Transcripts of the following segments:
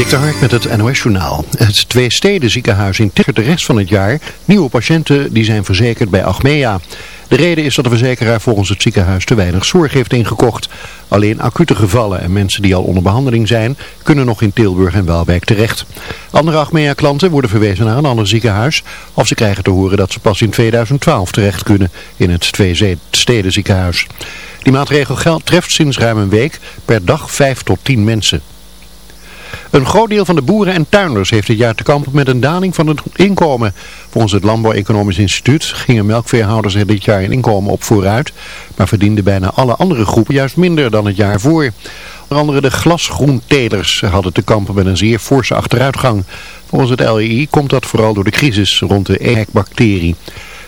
Dik Hark met het NOS Journaal. Het twee steden ziekenhuis in Tichert de rest van het jaar nieuwe patiënten die zijn verzekerd bij Achmea. De reden is dat de verzekeraar volgens het ziekenhuis te weinig zorg heeft ingekocht. Alleen acute gevallen en mensen die al onder behandeling zijn kunnen nog in Tilburg en Waalwijk terecht. Andere Achmea-klanten worden verwezen naar een ander ziekenhuis of ze krijgen te horen dat ze pas in 2012 terecht kunnen in het twee steden ziekenhuis. Die maatregel treft sinds ruim een week per dag 5 tot 10 mensen. Een groot deel van de boeren en tuinders heeft dit jaar te kampen met een daling van het inkomen. Volgens het Landbouw-Economisch Instituut gingen melkveehouders er dit jaar in inkomen op vooruit, maar verdienden bijna alle andere groepen juist minder dan het jaar voor. Onder andere de glasgroentelers hadden te kampen met een zeer forse achteruitgang. Volgens het LEI komt dat vooral door de crisis rond de EHEC-bacterie.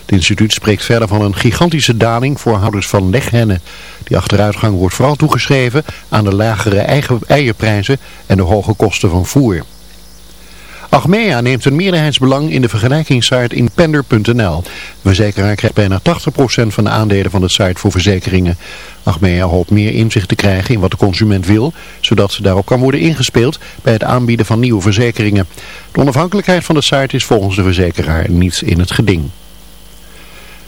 Het instituut spreekt verder van een gigantische daling voor houders van leghennen. Die achteruitgang wordt vooral toegeschreven aan de lagere eierprijzen en de hoge kosten van voer. Achmea neemt een meerderheidsbelang in de vergelijkingssite Inpender.nl. De verzekeraar krijgt bijna 80% van de aandelen van de site voor verzekeringen. Achmea hoopt meer inzicht te krijgen in wat de consument wil, zodat daarop kan worden ingespeeld bij het aanbieden van nieuwe verzekeringen. De onafhankelijkheid van de site is volgens de verzekeraar niet in het geding.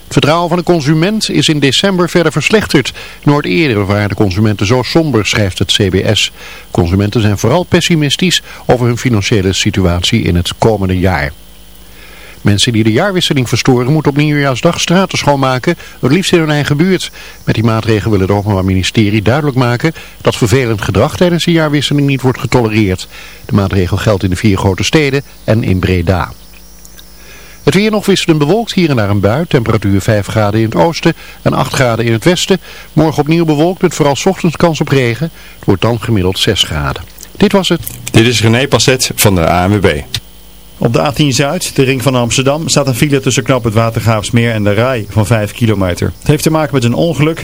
Het vertrouwen van de consument is in december verder verslechterd. Nooit eerder waren de consumenten zo somber, schrijft het CBS. Consumenten zijn vooral pessimistisch over hun financiële situatie in het komende jaar. Mensen die de jaarwisseling verstoren moeten op nieuwjaarsdag straten schoonmaken, het liefst in hun eigen buurt. Met die maatregel wil het Openbaar Ministerie duidelijk maken dat vervelend gedrag tijdens de jaarwisseling niet wordt getolereerd. De maatregel geldt in de vier grote steden en in Breda. Het weer nog wisselend bewolkt, hier en daar een bui. Temperatuur 5 graden in het oosten en 8 graden in het westen. Morgen opnieuw bewolkt met vooral ochtends kans op regen. Het wordt dan gemiddeld 6 graden. Dit was het. Dit is René Passet van de ANWB. Op de A10 Zuid, de ring van Amsterdam, staat een file tussen knap het Watergraafsmeer en de Rai van 5 kilometer. Het heeft te maken met een ongeluk.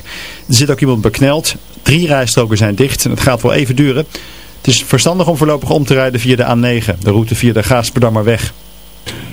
Er zit ook iemand bekneld. Drie rijstroken zijn dicht en het gaat wel even duren. Het is verstandig om voorlopig om te rijden via de A9, de route via de Gaasperdammerweg.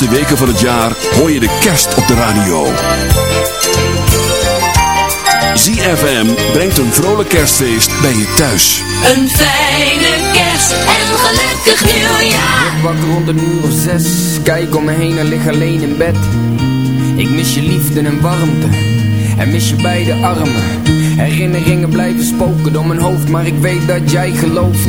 Laatste weken van het jaar hoor je de kerst op de radio. ZFM brengt een vrolijk kerstfeest bij je thuis. Een fijne kerst en een gelukkig nieuwjaar. Ik wakker rond een uur of zes, kijk om me heen en lig alleen in bed. Ik mis je liefde en warmte, en mis je beide armen. Herinneringen blijven spoken door mijn hoofd, maar ik weet dat jij gelooft.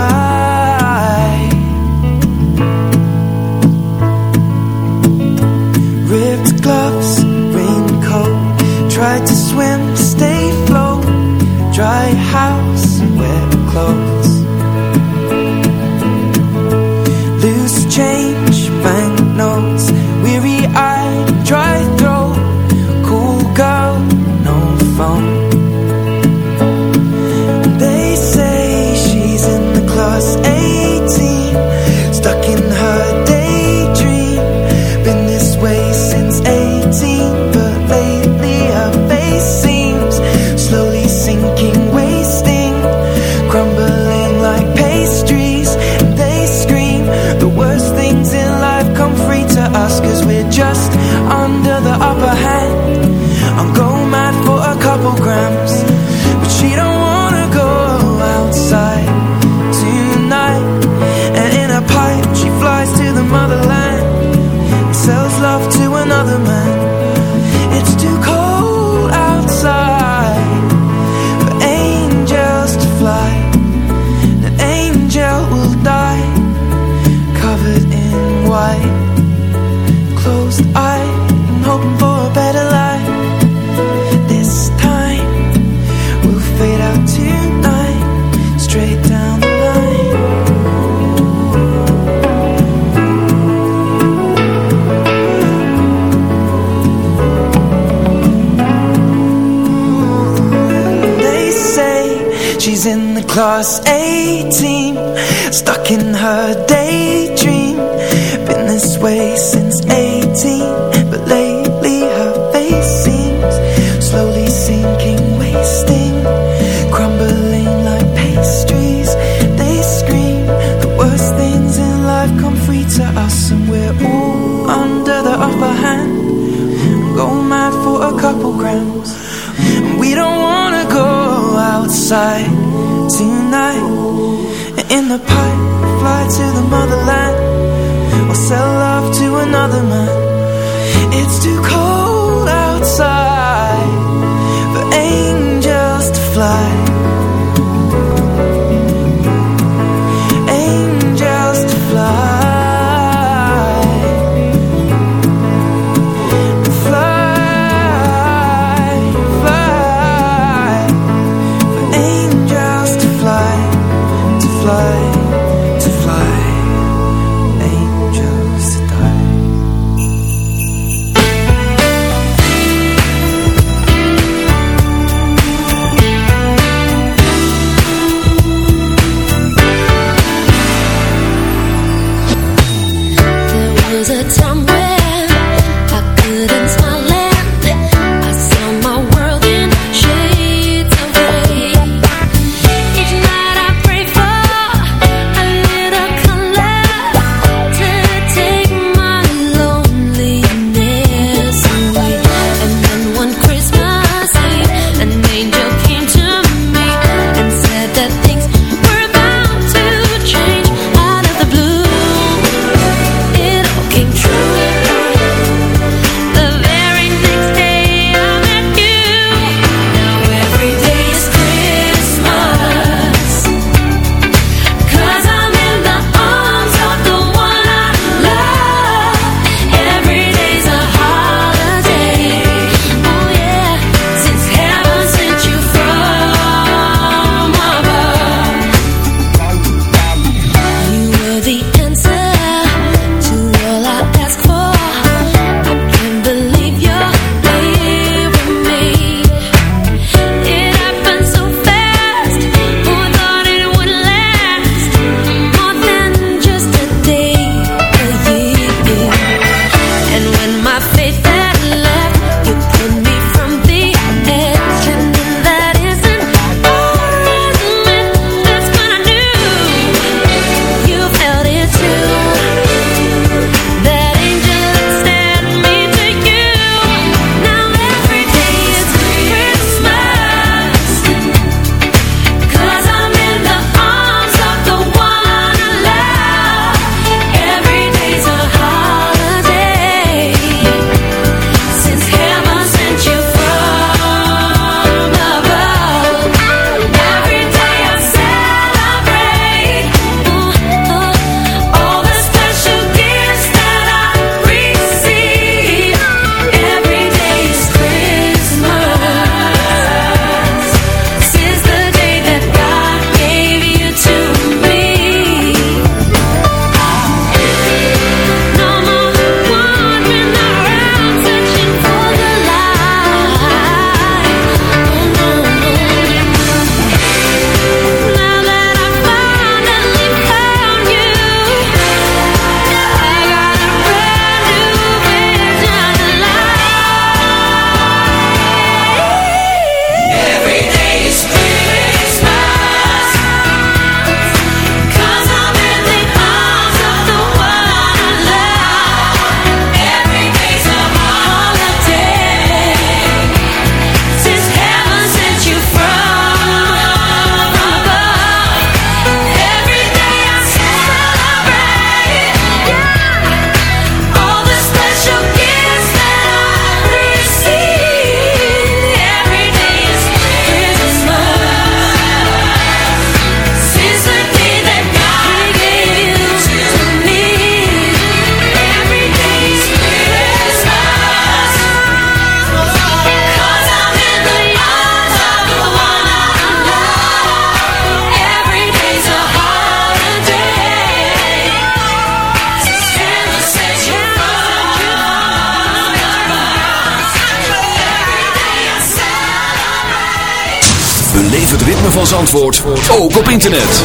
Zandvoort, ook op internet.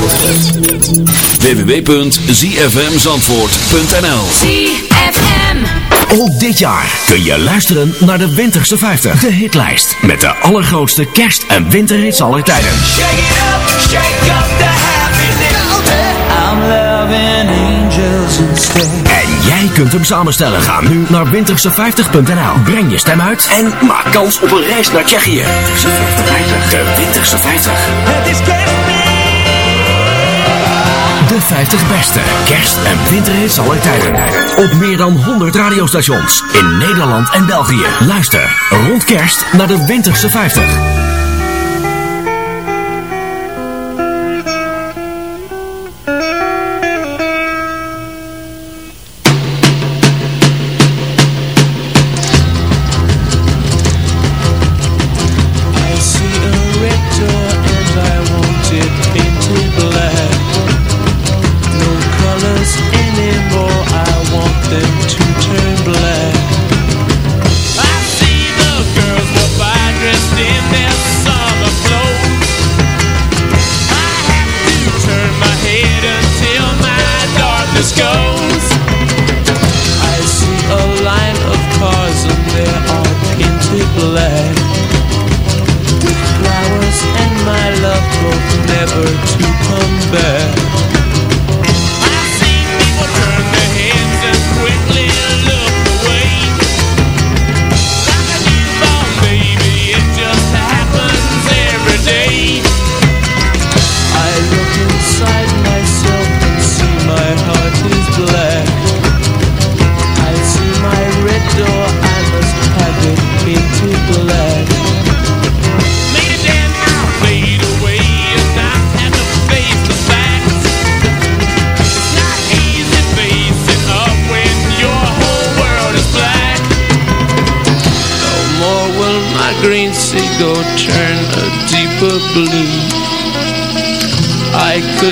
www.zfmzandvoort.nl ZFM. Ook dit jaar kun je luisteren naar de Winterse 50. De hitlijst met de allergrootste kerst- en winterhits aller tijden. Shake it up, shake up the happiness. I'm loving instead. En jij kunt hem samenstellen. Ga nu naar winterse50.nl. Breng je stem uit en maak kans op een reis naar Tsjechië. De Winterse 50. Het is. De 50 beste kerst- en winterhits aller tijden. Op meer dan 100 radiostations in Nederland en België. Luister rond kerst naar de Winterse 50.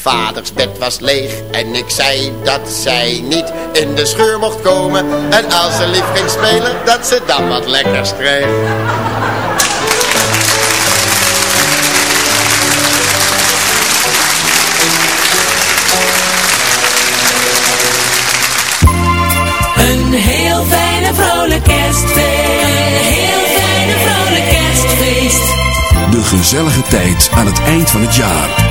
Vaders bed was leeg en ik zei dat zij niet in de scheur mocht komen. En als ze lief ging spelen, dat ze dan wat lekkers kreeg. Een heel fijne vrolijk kerstfeest. Een heel fijne vrolijk kerstfeest. De gezellige tijd aan het eind van het jaar.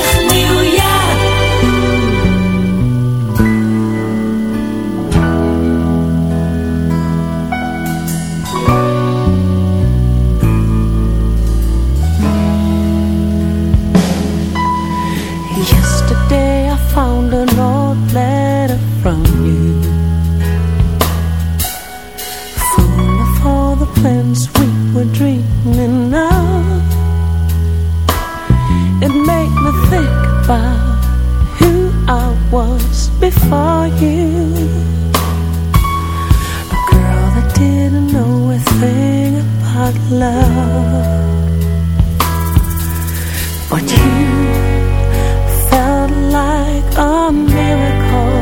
before you. A girl that didn't know a thing about love. But you felt like a miracle,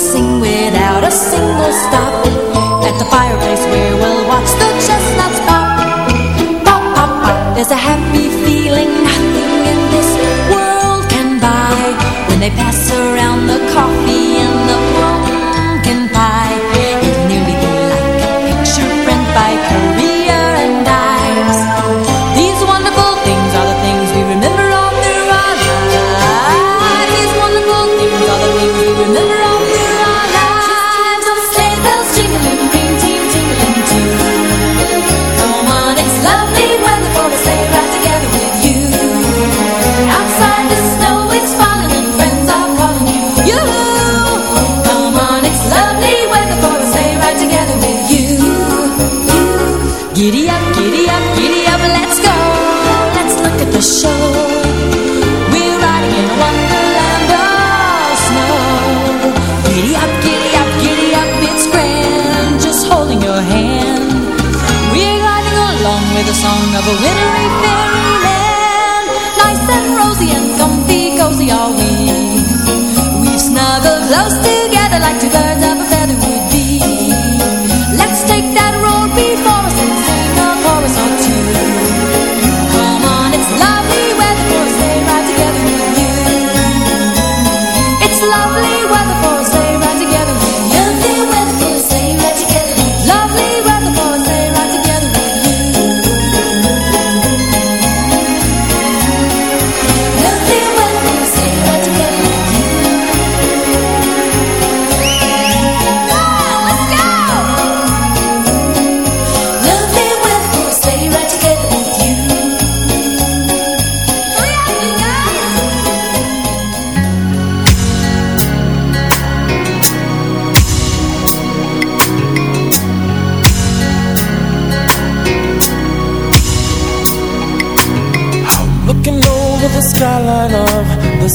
stop only one.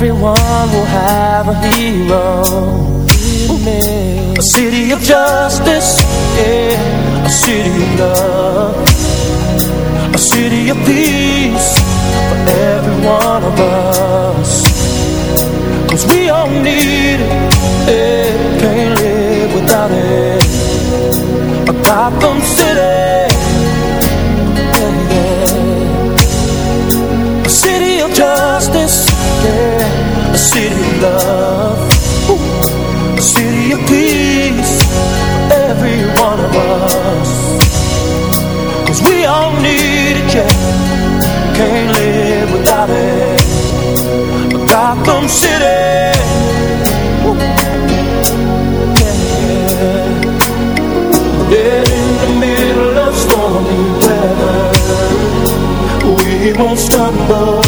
Everyone will have a hero. A city of justice, yeah. A city of love. A city of peace For every one of us. Cause we all need won't stumble.